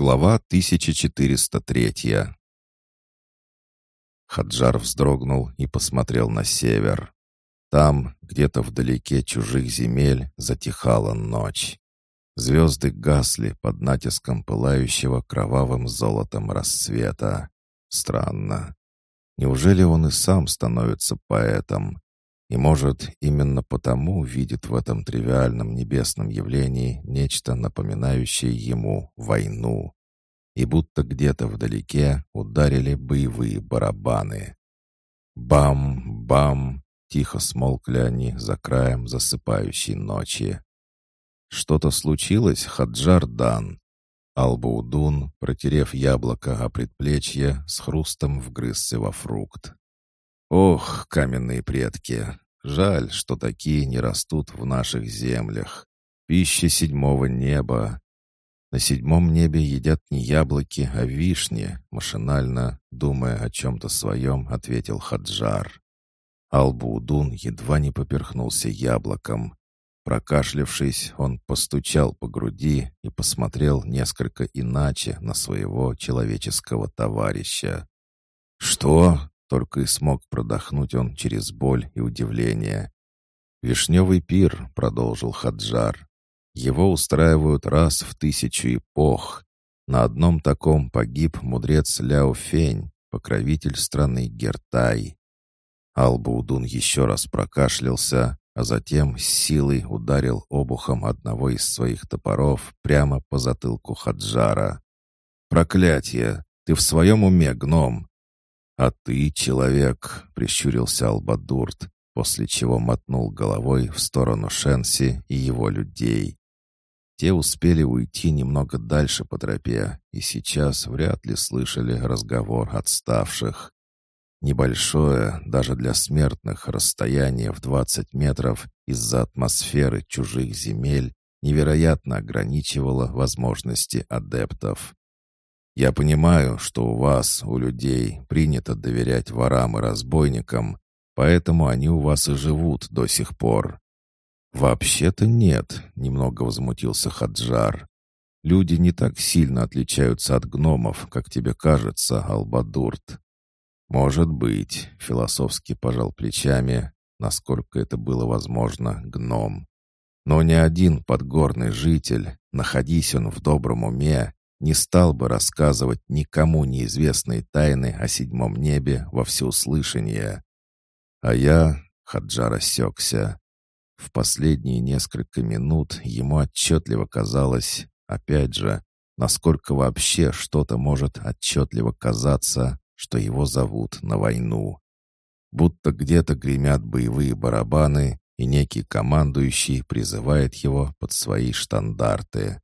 Глава 1403 Хаджар вздрогнул и посмотрел на север. Там, где-то вдалеке чужих земель, затихала ночь. Звезды гасли под натиском пылающего кровавым золотом рассвета. Странно. Неужели он и сам становится поэтом? И, может, именно потому видит в этом тривиальном небесном явлении нечто напоминающее ему войну. И будто где-то вдалеке ударили боевые барабаны. Бам-бам! Тихо смолкли они за краем засыпающей ночи. Что-то случилось, Хаджар Дан. Албаудун, протерев яблоко о предплечье, с хрустом вгрызся во фрукт. Ох, каменные предки! Жаль, что такие не растут в наших землях. Пища седьмого неба. На седьмом небе едят не яблоки, а вишни, машинально, думая о чем-то своем, ответил Хаджар. Албуудун едва не поперхнулся яблоком. Прокашлявшись, он постучал по груди и посмотрел несколько иначе на своего человеческого товарища. «Что?» Только и смог продохнуть он через боль и удивление. «Вишневый пир», — продолжил Хаджар. «Его устраивают раз в тысячу эпох. На одном таком погиб мудрец Ляо Фень, покровитель страны Гертай». Албаудун еще раз прокашлялся, а затем с силой ударил обухом одного из своих топоров прямо по затылку Хаджара. «Проклятие! Ты в своем уме, гном? «А ты, человек», — прищурился Албадурт, после чего мотнул головой в сторону Шенси и его людей. Те успели уйти немного дальше по тропе и сейчас вряд ли слышали разговор отставших. Небольшое, даже для смертных, расстояние в 20 метров из-за атмосферы чужих земель невероятно ограничивало возможности адептов. Я понимаю, что у вас, у людей, принято доверять ворам и разбойникам, поэтому они у вас и живут до сих пор». «Вообще-то нет», — немного возмутился Хаджар. «Люди не так сильно отличаются от гномов, как тебе кажется, Албадурт». «Может быть», — философски пожал плечами, насколько это было возможно, гном. «Но ни один подгорный житель, находись он в добром уме, не стал бы рассказывать никому неизвестные тайны о седьмом небе во всеуслышание. А я, Хаджар осекся. В последние несколько минут ему отчетливо казалось, опять же, насколько вообще что-то может отчетливо казаться, что его зовут на войну. Будто где-то гремят боевые барабаны, и некий командующий призывает его под свои штандарты.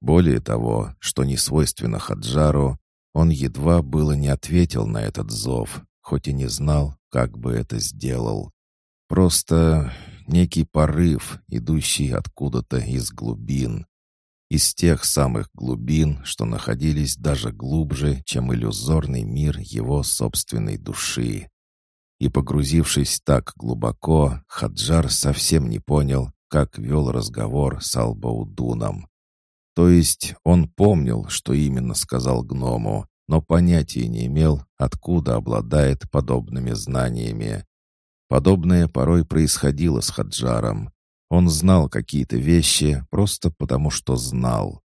Более того, что не свойственно Хаджару, он едва было не ответил на этот зов, хоть и не знал, как бы это сделал. Просто некий порыв, идущий откуда-то из глубин. Из тех самых глубин, что находились даже глубже, чем иллюзорный мир его собственной души. И погрузившись так глубоко, Хаджар совсем не понял, как вел разговор с Албаудуном. То есть он помнил, что именно сказал гному, но понятия не имел, откуда обладает подобными знаниями. Подобное порой происходило с Хаджаром. Он знал какие-то вещи просто потому, что знал.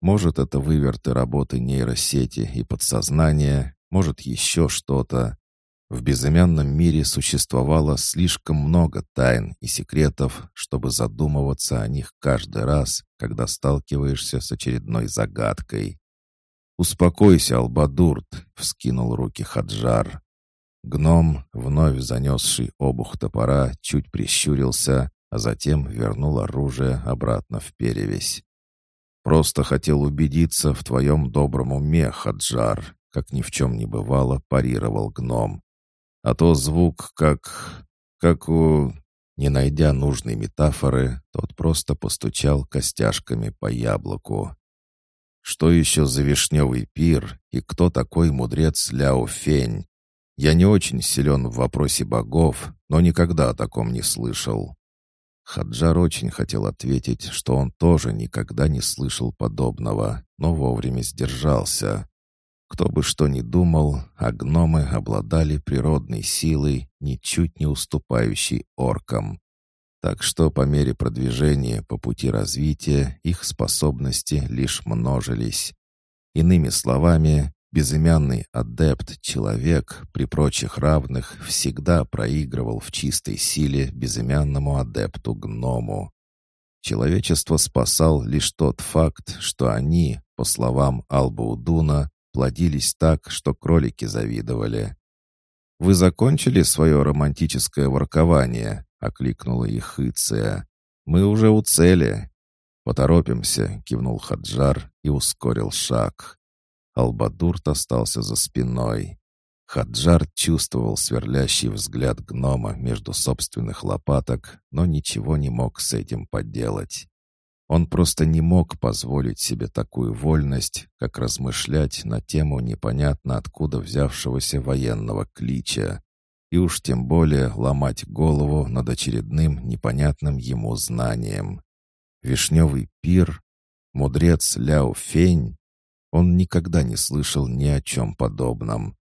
Может, это выверты работы нейросети и подсознания, может, еще что-то. В безымянном мире существовало слишком много тайн и секретов, чтобы задумываться о них каждый раз, когда сталкиваешься с очередной загадкой. «Успокойся, Албадурт!» — вскинул руки Хаджар. Гном, вновь занесший обух топора, чуть прищурился, а затем вернул оружие обратно в перевесь. «Просто хотел убедиться в твоем добром уме, Хаджар», как ни в чем не бывало, парировал гном. А то звук как... как у... Не найдя нужной метафоры, тот просто постучал костяшками по яблоку. Что еще за вишневый пир и кто такой мудрец Ляо Фень? Я не очень силен в вопросе богов, но никогда о таком не слышал. Хаджар очень хотел ответить, что он тоже никогда не слышал подобного, но вовремя сдержался. Кто бы что ни думал, а гномы обладали природной силой, ничуть не уступающей оркам. Так что по мере продвижения по пути развития их способности лишь множились. Иными словами, безымянный адепт-человек при прочих равных всегда проигрывал в чистой силе безымянному адепту-гному. Человечество спасал лишь тот факт, что они, по словам Албаудуна, плодились так, что кролики завидовали. «Вы закончили свое романтическое воркование?» — окликнула их Иция. «Мы уже у цели». «Поторопимся», — кивнул Хаджар и ускорил шаг. Албадурт остался за спиной. Хаджар чувствовал сверлящий взгляд гнома между собственных лопаток, но ничего не мог с этим поделать. Он просто не мог позволить себе такую вольность, как размышлять на тему непонятно откуда взявшегося военного клича, и уж тем более ломать голову над очередным непонятным ему знанием. Вишневый пир, мудрец Ляо Фень, он никогда не слышал ни о чем подобном.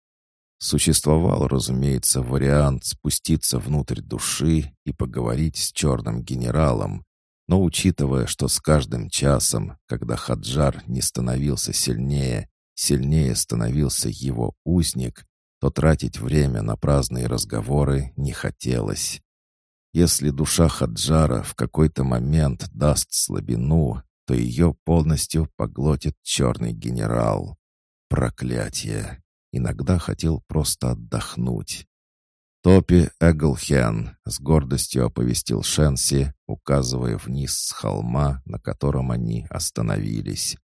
Существовал, разумеется, вариант спуститься внутрь души и поговорить с черным генералом, но учитывая, что с каждым часом, когда Хаджар не становился сильнее, сильнее становился его узник, то тратить время на праздные разговоры не хотелось. Если душа Хаджара в какой-то момент даст слабину, то ее полностью поглотит черный генерал. Проклятие! Иногда хотел просто отдохнуть. «Топи Эглхен», — с гордостью оповестил Шенси, указывая вниз с холма, на котором они остановились.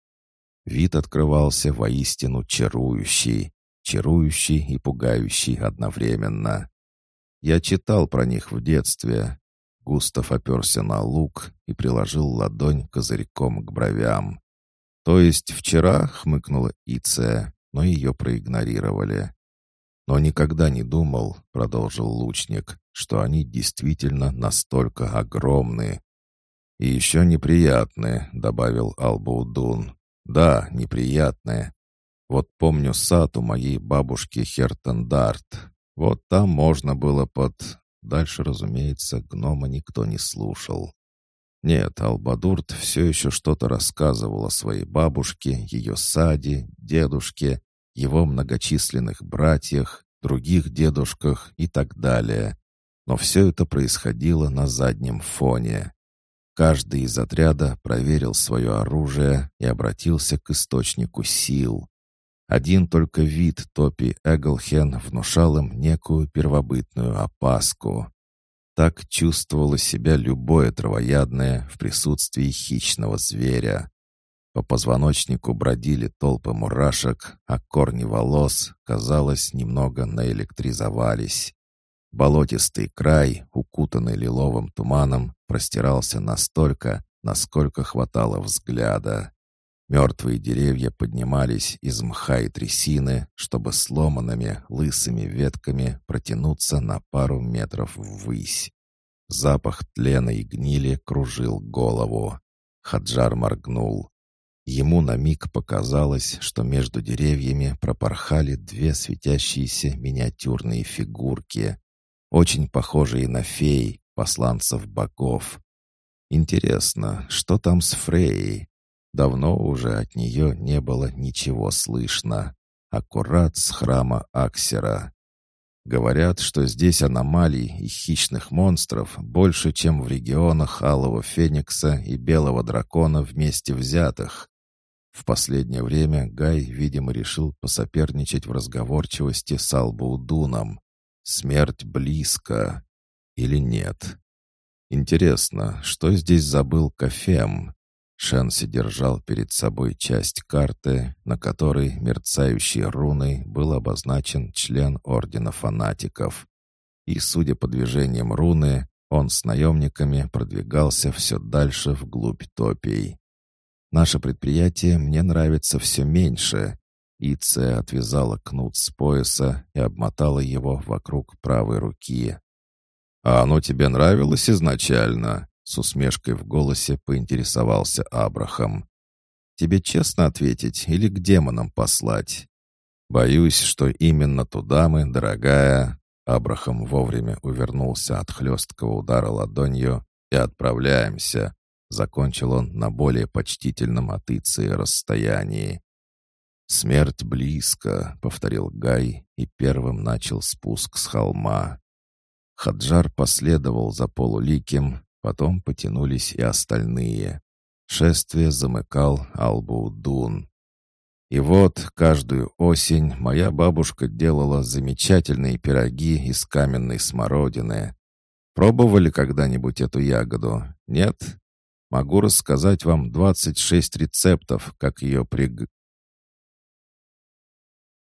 Вид открывался воистину чарующий, чарующий и пугающий одновременно. Я читал про них в детстве. Густав оперся на лук и приложил ладонь козырьком к бровям. «То есть вчера?» — хмыкнула Иция, но ее проигнорировали. «Но никогда не думал», — продолжил лучник, «что они действительно настолько огромны». «И еще неприятные», — добавил Албаудун. «Да, неприятные. Вот помню сад у моей бабушки Хертендарт. Вот там можно было под...» Дальше, разумеется, гнома никто не слушал. Нет, Албадурт все еще что-то рассказывал о своей бабушке, ее саде, дедушке его многочисленных братьях, других дедушках и так далее. Но все это происходило на заднем фоне. Каждый из отряда проверил свое оружие и обратился к источнику сил. Один только вид Топи Эглхен внушал им некую первобытную опаску. Так чувствовало себя любое травоядное в присутствии хищного зверя. По позвоночнику бродили толпы мурашек, а корни волос, казалось, немного наэлектризовались. Болотистый край, укутанный лиловым туманом, простирался настолько, насколько хватало взгляда. Мертвые деревья поднимались из мха и трясины, чтобы сломанными, лысыми ветками протянуться на пару метров ввысь. Запах тлена и гнили кружил голову. Хаджар моргнул. Ему на миг показалось, что между деревьями пропорхали две светящиеся миниатюрные фигурки, очень похожие на фей, посланцев богов. Интересно, что там с Фрейей? Давно уже от нее не было ничего слышно. Аккурат с храма Аксера. Говорят, что здесь аномалий и хищных монстров больше, чем в регионах Алого Феникса и Белого Дракона вместе взятых. В последнее время Гай, видимо, решил посоперничать в разговорчивости с Албаудуном. Смерть близко. Или нет? Интересно, что здесь забыл Кафем? Шенси держал перед собой часть карты, на которой мерцающей руной был обозначен член Ордена Фанатиков. И, судя по движениям руны, он с наемниками продвигался все дальше вглубь топий. Наше предприятие мне нравится все меньше». Иция отвязала кнут с пояса и обмотала его вокруг правой руки. «А оно тебе нравилось изначально?» С усмешкой в голосе поинтересовался Абрахам. «Тебе честно ответить или к демонам послать?» «Боюсь, что именно туда мы, дорогая...» Абрахам вовремя увернулся от хлесткого удара ладонью и отправляемся. Закончил он на более почтительном от расстоянии. «Смерть близко», — повторил Гай и первым начал спуск с холма. Хаджар последовал за полуликим, потом потянулись и остальные. Шествие замыкал Албаудун. И вот каждую осень моя бабушка делала замечательные пироги из каменной смородины. Пробовали когда-нибудь эту ягоду? Нет? Могу рассказать вам 26 рецептов, как ее приг...